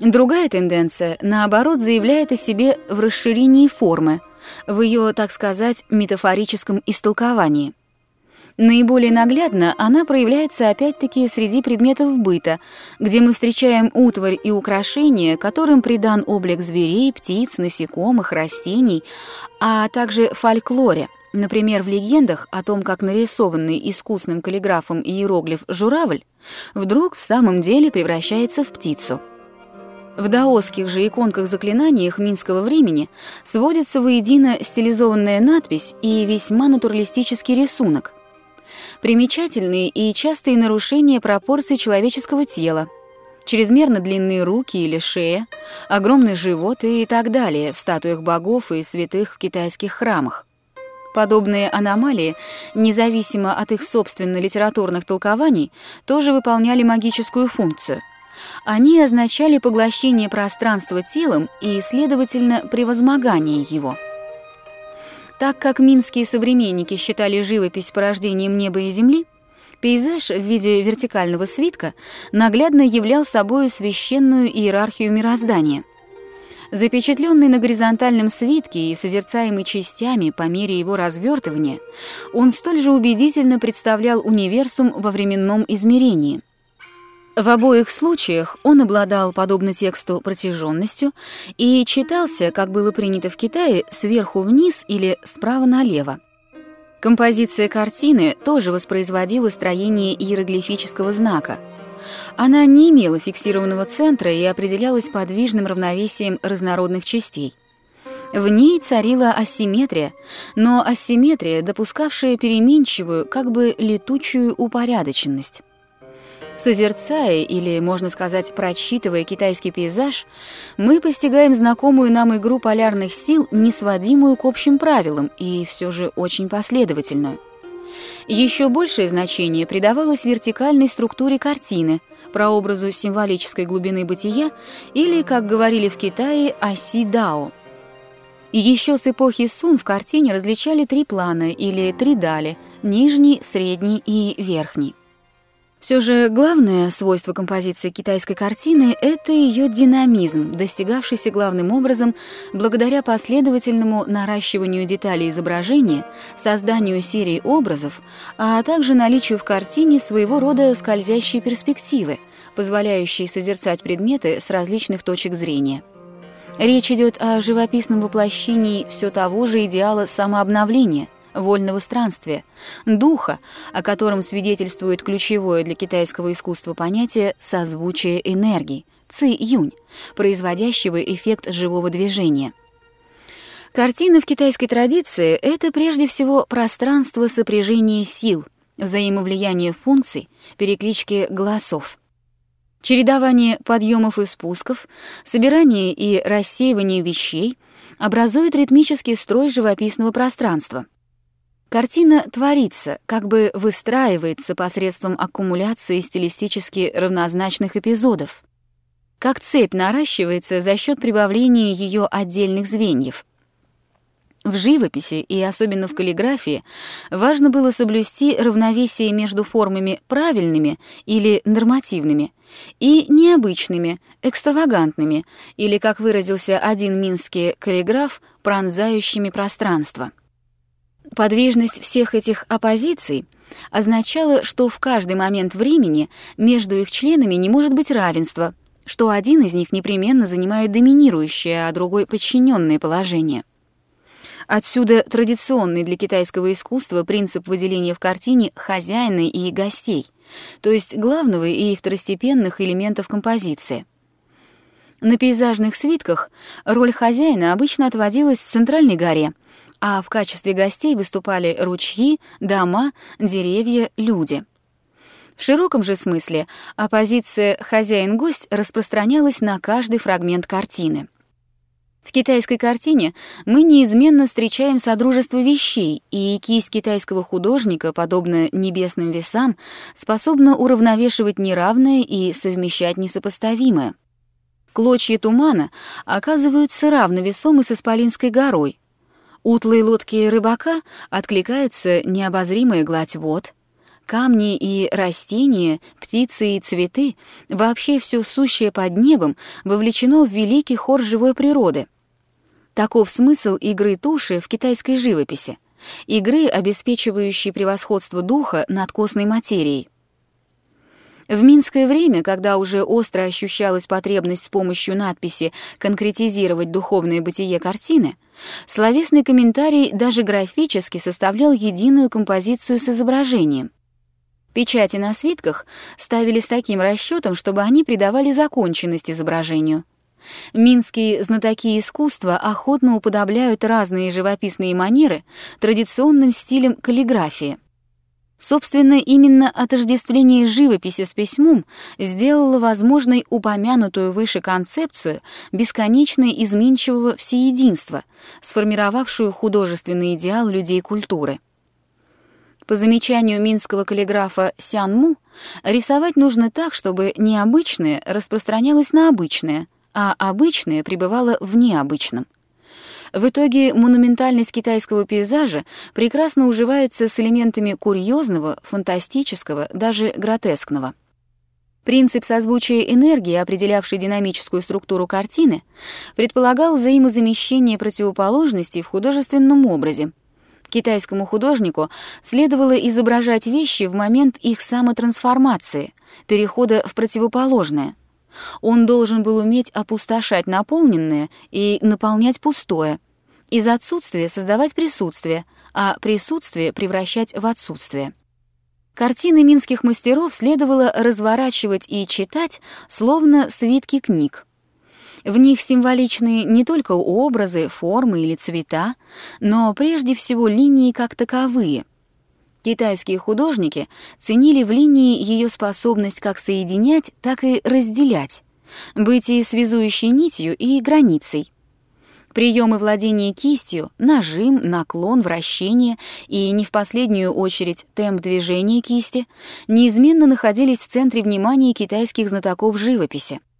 Другая тенденция, наоборот, заявляет о себе в расширении формы, в ее, так сказать, метафорическом истолковании. Наиболее наглядно она проявляется опять-таки среди предметов быта, где мы встречаем утварь и украшения, которым придан облик зверей, птиц, насекомых, растений, а также фольклоре – Например, в легендах о том, как нарисованный искусным каллиграфом иероглиф «журавль» вдруг в самом деле превращается в птицу. В даосских же иконках-заклинаниях минского времени сводится воедино стилизованная надпись и весьма натуралистический рисунок. Примечательные и частые нарушения пропорций человеческого тела, чрезмерно длинные руки или шея, огромный живот и так далее в статуях богов и святых в китайских храмах. Подобные аномалии, независимо от их собственно литературных толкований, тоже выполняли магическую функцию. Они означали поглощение пространства телом и, следовательно, превозмогание его. Так как минские современники считали живопись порождением неба и земли, пейзаж в виде вертикального свитка наглядно являл собой священную иерархию мироздания – Запечатленный на горизонтальном свитке и созерцаемый частями по мере его развертывания, он столь же убедительно представлял универсум во временном измерении. В обоих случаях он обладал, подобно тексту, протяженностью и читался, как было принято в Китае, сверху вниз или справа налево. Композиция картины тоже воспроизводила строение иероглифического знака — она не имела фиксированного центра и определялась подвижным равновесием разнородных частей. В ней царила асимметрия, но асимметрия, допускавшая переменчивую, как бы летучую упорядоченность. Созерцая, или, можно сказать, прочитывая китайский пейзаж, мы постигаем знакомую нам игру полярных сил, не сводимую к общим правилам и все же очень последовательную. Еще большее значение придавалось вертикальной структуре картины, прообразу символической глубины бытия или, как говорили в Китае, оси Дао. Еще с эпохи Сун в картине различали три плана или три дали – нижний, средний и верхний. Все же главное свойство композиции китайской картины — это ее динамизм, достигавшийся главным образом благодаря последовательному наращиванию деталей изображения, созданию серии образов, а также наличию в картине своего рода скользящей перспективы, позволяющей созерцать предметы с различных точек зрения. Речь идет о живописном воплощении все того же идеала самообновления, вольного странствия, духа, о котором свидетельствует ключевое для китайского искусства понятие созвучие энергии, ци-юнь, производящего эффект живого движения. Картина в китайской традиции — это прежде всего пространство сопряжения сил, взаимовлияние функций, переклички голосов. Чередование подъемов и спусков, собирание и рассеивание вещей образует ритмический строй живописного пространства — Картина творится, как бы выстраивается посредством аккумуляции стилистически равнозначных эпизодов. Как цепь наращивается за счет прибавления ее отдельных звеньев. В живописи и особенно в каллиграфии важно было соблюсти равновесие между формами правильными или нормативными и необычными, экстравагантными, или, как выразился один минский каллиграф, пронзающими пространство. Подвижность всех этих оппозиций означала, что в каждый момент времени между их членами не может быть равенства, что один из них непременно занимает доминирующее, а другой — подчиненное положение. Отсюда традиционный для китайского искусства принцип выделения в картине хозяина и гостей, то есть главного и второстепенных элементов композиции. На пейзажных свитках роль хозяина обычно отводилась центральной горе — а в качестве гостей выступали ручьи, дома, деревья, люди. В широком же смысле оппозиция «хозяин-гость» распространялась на каждый фрагмент картины. В китайской картине мы неизменно встречаем содружество вещей, и кисть китайского художника, подобно небесным весам, способна уравновешивать неравное и совмещать несопоставимое. Клочья тумана оказываются равновесомы с Исполинской горой — Утлой лодки рыбака откликается необозримая гладь вод. Камни и растения, птицы и цветы, вообще все сущее под небом, вовлечено в великий хор живой природы. Таков смысл игры туши в китайской живописи, игры, обеспечивающей превосходство духа над костной материей. В минское время, когда уже остро ощущалась потребность с помощью надписи конкретизировать духовное бытие картины, словесный комментарий даже графически составлял единую композицию с изображением. Печати на свитках ставили с таким расчетом, чтобы они придавали законченность изображению. Минские знатоки искусства охотно уподобляют разные живописные манеры традиционным стилем каллиграфии. Собственно, именно отождествление живописи с письмом сделало возможной упомянутую выше концепцию бесконечно изменчивого всеединства, сформировавшую художественный идеал людей культуры. По замечанию минского каллиграфа Сянму, рисовать нужно так, чтобы необычное распространялось на обычное, а обычное пребывало в необычном. В итоге монументальность китайского пейзажа прекрасно уживается с элементами курьезного, фантастического, даже гротескного. Принцип созвучия энергии, определявший динамическую структуру картины, предполагал взаимозамещение противоположностей в художественном образе. Китайскому художнику следовало изображать вещи в момент их самотрансформации, перехода в противоположное — он должен был уметь опустошать наполненное и наполнять пустое, из отсутствия создавать присутствие, а присутствие превращать в отсутствие. Картины минских мастеров следовало разворачивать и читать, словно свитки книг. В них символичны не только образы, формы или цвета, но прежде всего линии как таковые — Китайские художники ценили в линии ее способность как соединять, так и разделять, быть и связующей нитью, и границей. Приемы владения кистью, нажим, наклон, вращение и, не в последнюю очередь, темп движения кисти неизменно находились в центре внимания китайских знатоков живописи —